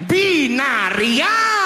Binaria!